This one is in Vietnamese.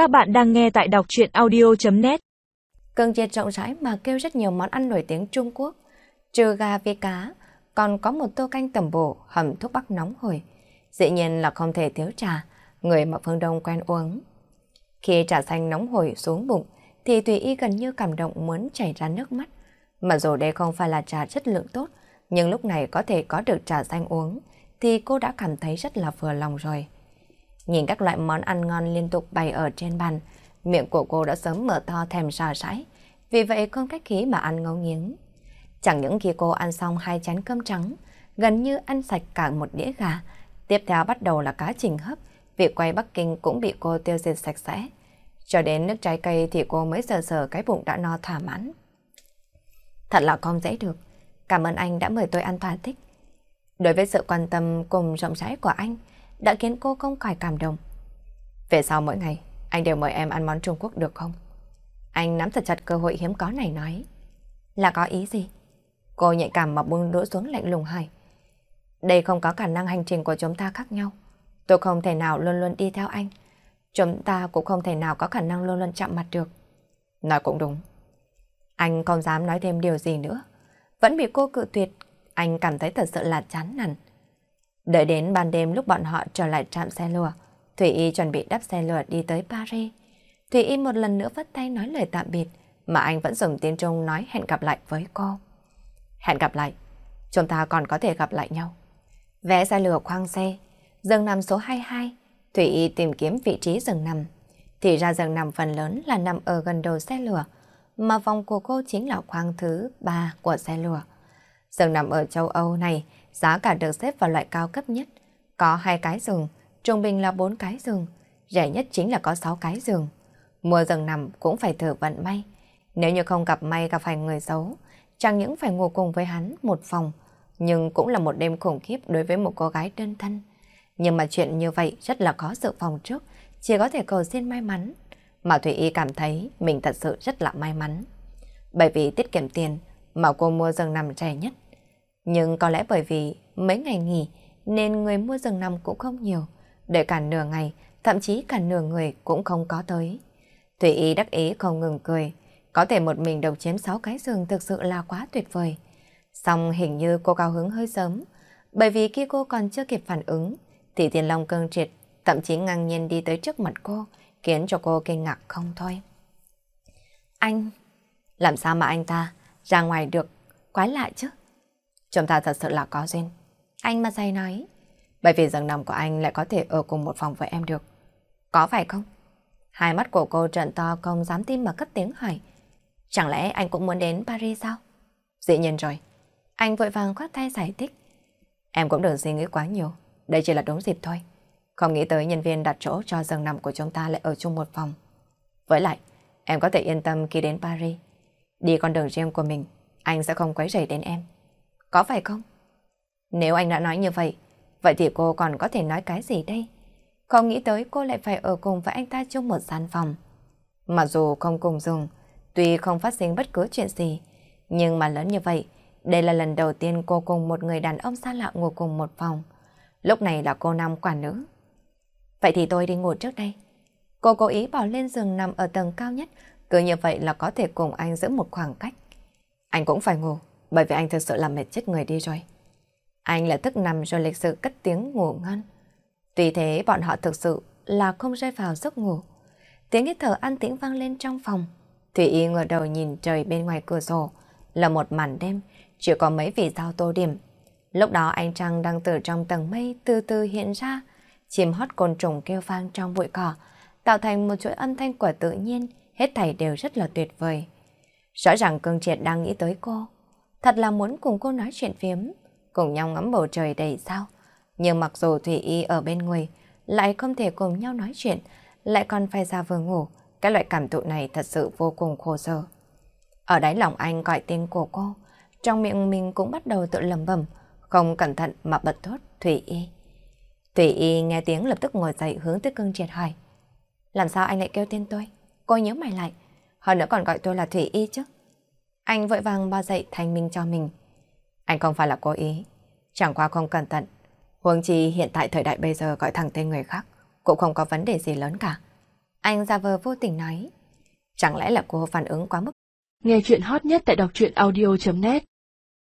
Các bạn đang nghe tại đọc chuyện audio.net Cơn chiệt rộng rãi mà kêu rất nhiều món ăn nổi tiếng Trung Quốc. Trừ gà với cá, còn có một tô canh tẩm bổ hầm thuốc bắc nóng hổi. Dĩ nhiên là không thể thiếu trà, người mà Phương Đông quen uống. Khi trà xanh nóng hổi xuống bụng, thì Tùy Y gần như cảm động muốn chảy ra nước mắt. Mặc dù đây không phải là trà chất lượng tốt, nhưng lúc này có thể có được trà xanh uống, thì cô đã cảm thấy rất là vừa lòng rồi. Nhìn các loại món ăn ngon liên tục bày ở trên bàn, miệng của cô đã sớm mở to thèm sò sãi, vì vậy không cách khí mà ăn ngấu nghiến. Chẳng những khi cô ăn xong hai chén cơm trắng, gần như ăn sạch cả một đĩa gà, tiếp theo bắt đầu là cá trình hấp, vị quay Bắc Kinh cũng bị cô tiêu diệt sạch sẽ. Cho đến nước trái cây thì cô mới sờ sờ cái bụng đã no thỏa mãn. Thật là không dễ được. Cảm ơn anh đã mời tôi ăn thỏa thích. Đối với sự quan tâm cùng rộng rãi của anh, đã khiến cô không khỏi cảm động. Về sau mỗi ngày, anh đều mời em ăn món Trung Quốc được không? Anh nắm thật chặt cơ hội hiếm có này nói. Là có ý gì? Cô nhạy cảm mà buông đũa xuống lạnh lùng hỏi. Đây không có khả năng hành trình của chúng ta khác nhau. Tôi không thể nào luôn luôn đi theo anh. Chúng ta cũng không thể nào có khả năng luôn luôn chạm mặt được. Nói cũng đúng. Anh không dám nói thêm điều gì nữa. Vẫn bị cô cự tuyệt, anh cảm thấy thật sự là chán nản. Đợi đến ban đêm lúc bọn họ trở lại trạm xe lửa, Thủy Y chuẩn bị đắp xe lửa đi tới Paris. Thủy Y một lần nữa vất tay nói lời tạm biệt, mà anh vẫn dùng tiếng Trung nói hẹn gặp lại với cô. Hẹn gặp lại, chúng ta còn có thể gặp lại nhau. Vé xe lửa khoang xe, giường nằm số 22, Thủy Y tìm kiếm vị trí giường nằm. Thì ra giường nằm phần lớn là nằm ở gần đầu xe lửa, mà vòng của cô chính là khoang thứ 3 của xe lửa. Giường nằm ở châu Âu này, giá cả được xếp vào loại cao cấp nhất. Có hai cái giường, trung bình là bốn cái giường, rẻ nhất chính là có sáu cái giường. Mua giường nằm cũng phải thử vận may. Nếu như không gặp may gặp phải người xấu, chẳng những phải ngủ cùng với hắn một phòng, nhưng cũng là một đêm khủng khiếp đối với một cô gái đơn thân. Nhưng mà chuyện như vậy rất là khó dự phòng trước, chỉ có thể cầu xin may mắn. Mà Thủy Y cảm thấy mình thật sự rất là may mắn. Bởi vì tiết kiệm tiền mà cô mua giường nằm rẻ nhất. Nhưng có lẽ bởi vì mấy ngày nghỉ nên người mua rừng nằm cũng không nhiều. Đợi cả nửa ngày, thậm chí cả nửa người cũng không có tới. Thủy Y đắc ý không ngừng cười. Có thể một mình độc chiếm 6 cái giường thực sự là quá tuyệt vời. Xong hình như cô cao hứng hơi sớm. Bởi vì khi cô còn chưa kịp phản ứng, thì tiền long cơn triệt, thậm chí ngang nhiên đi tới trước mặt cô, khiến cho cô kinh ngạc không thôi. Anh, làm sao mà anh ta ra ngoài được, quái lạ chứ? Chúng ta thật sự là có duyên. Anh mà say nói, bởi vì giường nằm của anh lại có thể ở cùng một phòng với em được. Có phải không? Hai mắt của cô trợn to không dám tin mà cất tiếng hỏi. Chẳng lẽ anh cũng muốn đến Paris sao? Dĩ nhiên rồi. Anh vội vàng khoát tay giải thích. Em cũng đừng suy nghĩ quá nhiều. Đây chỉ là đúng dịp thôi. Không nghĩ tới nhân viên đặt chỗ cho giường nằm của chúng ta lại ở chung một phòng. Với lại, em có thể yên tâm khi đến Paris. Đi con đường riêng của mình, anh sẽ không quấy rầy đến em. Có phải không? Nếu anh đã nói như vậy, vậy thì cô còn có thể nói cái gì đây? Không nghĩ tới cô lại phải ở cùng với anh ta chung một gian phòng. Mặc dù không cùng dùng, tuy không phát sinh bất cứ chuyện gì, nhưng mà lớn như vậy, đây là lần đầu tiên cô cùng một người đàn ông xa lạ ngủ cùng một phòng. Lúc này là cô nam quản nữ. Vậy thì tôi đi ngủ trước đây. Cô cố ý bỏ lên giường nằm ở tầng cao nhất, cứ như vậy là có thể cùng anh giữ một khoảng cách. Anh cũng phải ngủ, bởi vì anh thực sự làm mệt chết người đi rồi. Anh là thức nằm rồi lịch sự cất tiếng ngủ ngon. Tuy thế bọn họ thực sự là không rơi vào giấc ngủ. Tiếng hít thở an tĩnh vang lên trong phòng. Thủy Y ngửa đầu nhìn trời bên ngoài cửa sổ. Là một màn đêm, chỉ có mấy vì sao tô điểm. Lúc đó anh Trăng đang từ trong tầng mây từ từ hiện ra. Chim hót côn trùng kêu vang trong bụi cỏ, tạo thành một chuỗi âm thanh của tự nhiên, hết thảy đều rất là tuyệt vời. Rõ ràng cương triệt đang nghĩ tới cô. Thật là muốn cùng cô nói chuyện phiếm, cùng nhau ngắm bầu trời đầy sao. Nhưng mặc dù Thủy Y ở bên người, lại không thể cùng nhau nói chuyện, lại còn phải ra vừa ngủ. Cái loại cảm thụ này thật sự vô cùng khổ sở. Ở đáy lòng anh gọi tên của cô, trong miệng mình cũng bắt đầu tự lầm bầm, không cẩn thận mà bật thốt Thủy Y. Thủy Y nghe tiếng lập tức ngồi dậy hướng tới cưng triệt hỏi. Làm sao anh lại kêu tên tôi? Cô nhớ mày lại. Hơn nữa còn gọi tôi là Thủy Y chứ. Anh vội vàng bao dậy thanh minh cho mình. Anh không phải là cố ý. Chẳng qua không cẩn thận. Huống chi hiện tại thời đại bây giờ gọi thẳng tên người khác cũng không có vấn đề gì lớn cả. Anh ra vờ vô tình nói. Chẳng lẽ là cô phản ứng quá mức? Nghe chuyện hot nhất tại đọc truyện audio.net